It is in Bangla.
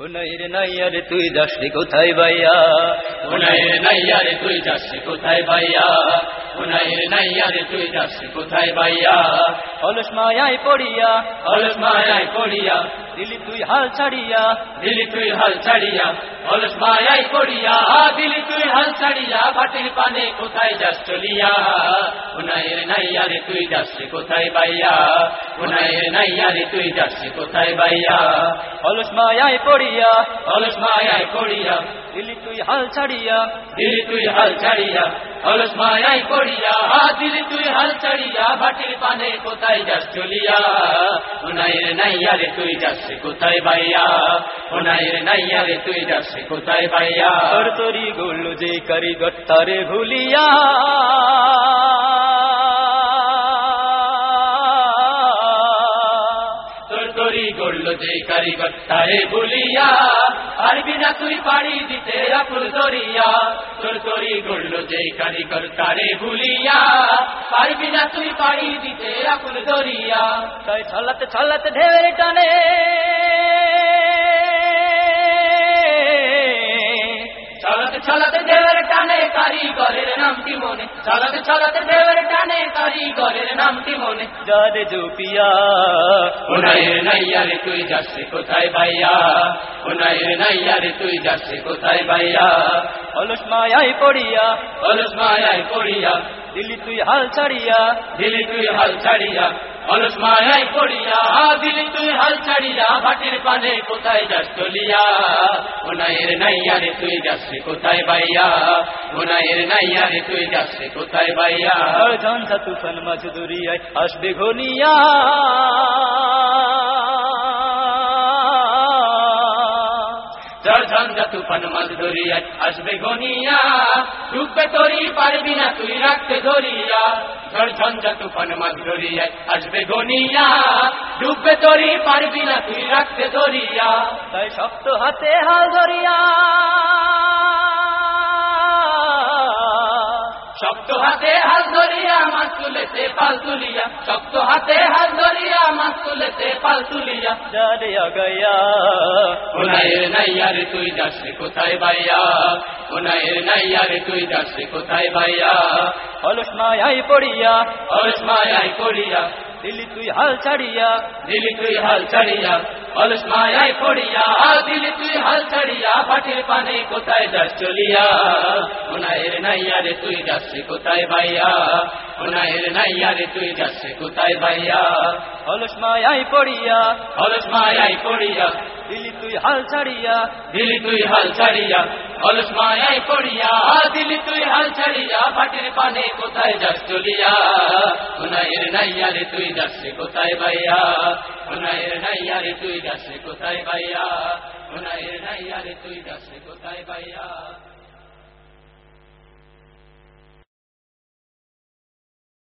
হুনাইর নাইয়ারে তুই যাস রে কোথায় ভাইয়া? হুনাইর নাইয়ারে তুই যাস কোথায় ভাইয়া? হুনাইর নাইয়ারে তুই যাস কোথায় ভাইয়া? অলস মায়ায় পড়িয়া, অলস মায়ায় পড়িয়া দিলি তুই হাল ছাড়িয়া। দিলি তুই হাল ছাড়িয়া অলস মায়ায় পড়িয়া। দিলি তুই হাল ছাড়িয়া ভাটির পানে কোথায় যাস চলিয়া? হুনাইর নাইয়ারে তুই যাস কোথায় ভাইয়া হুনাইর নাইয়ারে তুই যাস কোথায় ভাইয়া অলস মায়ায় পড়িয়া। অলস মায়ায় পড়িয়া। দিলি তুই হাল ছাড়িয়া। দিলি তুই হাল ছাড়িয়া। অলস মায়াই পড়িয়া দিলি তুই হাল ছাড়িয়া, ভাটির পানে কোথায় যাস চলিয়া? ওনাইর নাইয়ারে তুই যাস কোথায় বাইয়া ওনাইর নাইয়ারে তুই যাস কোথায় বাইয়া তোর তরি গোল যে কারিগর, তারে ভুলিয়া গড়ল যে কারিগর বলিয়া, পারবি না তুই পাড়ি দিতে আকুল দরিয়া? তোর তরি করল যে কারিগর তারে ভুলিয়া পারবি না তুই পাড়ি দিতে আকুল দরিয়া? তাই ছলাতে ছলাতে ঢেউয়ের টানে মনে চালাতে চালাতে দেবের টানে কারিগরের নামটি মনে। যারে জুপিয়া ওনায়ের নাইয়ারে তুই যাচ্ছে কোথায় ভাইয়া? ওনায়ের নাইয়ারে তুই যাচ্ছে কোথায় ভাইয়া? অলস মায়ায় পড়িয়া অলস মায়ায় পড়িয়া দিলি তুই হাল ছাড়িয়া দিলি তুই হাল ছাড়িয়া অলস মায়ায় পড়িয়া দিলি তুই হাল ছাড়িয়া ভাটির পানে কোথায় যাস চলিয়া? ওনায়ের তুই যাচ্ছে কোথায় ওনায়ের নাইয়ারে তুই যাচ্ছে কোথায় আর ঝঞ্ঝা তুফান দরিয়ায় আসবে ঘনিয়া। ঝঞ্ঝা তুফান মাছ আসবে গনিয়া ডুববে তরি পারবি না তুই ঝড় ঝঞ্ঝা তুফান মাছ ধরিয়ায় আসবে গনিয়া ডুববে তরি পারবি না তুই রাখতে ধরিয়া। তাই শক্ত হাতে হাল ধরিয়া। শক্ত হাতে হাত ধরিয়া মাছ তুলেছে পাল তুলিয়া। শক্ত হাতে হাত ধরিয়া তুই কোথায় দিলি তুই হাল ছাড়িয়া দিলি তুই হাল ছাড়িয়া অলস মায়ায় পড়িয়া দিলি তুই হাল ছাড়িয়া পাটির পানে কোথায় যাস চলিয়া ওনায়ের নাইয়ারে তুই যাস কোথায় ভাইয়া? ওনায়ের নাইয়ারে তুই যাস কোথায় ভাইয়া? অলস মায়ায় পড়িয়া অলস মায়ায় পড়িয়া। দিলি তুই হাল ছাড়িয়া। দিলি তুই হাল ছাড়িয়া। অলস মায়ায় পড়িয়া দিলি তুই হাল ছাড়িয়া। পাটির পানে কোথায় যাস চলিয়া? ওনায়ের নাইয়ারে তুই যাস কোথায় ভাইয়া? ওনায়ের নাইয়ারে তুই যাস কোথায় ভাইয়া? ওনায়ের নাইয়ারে তুই যাস কোথায় ভাইয়া?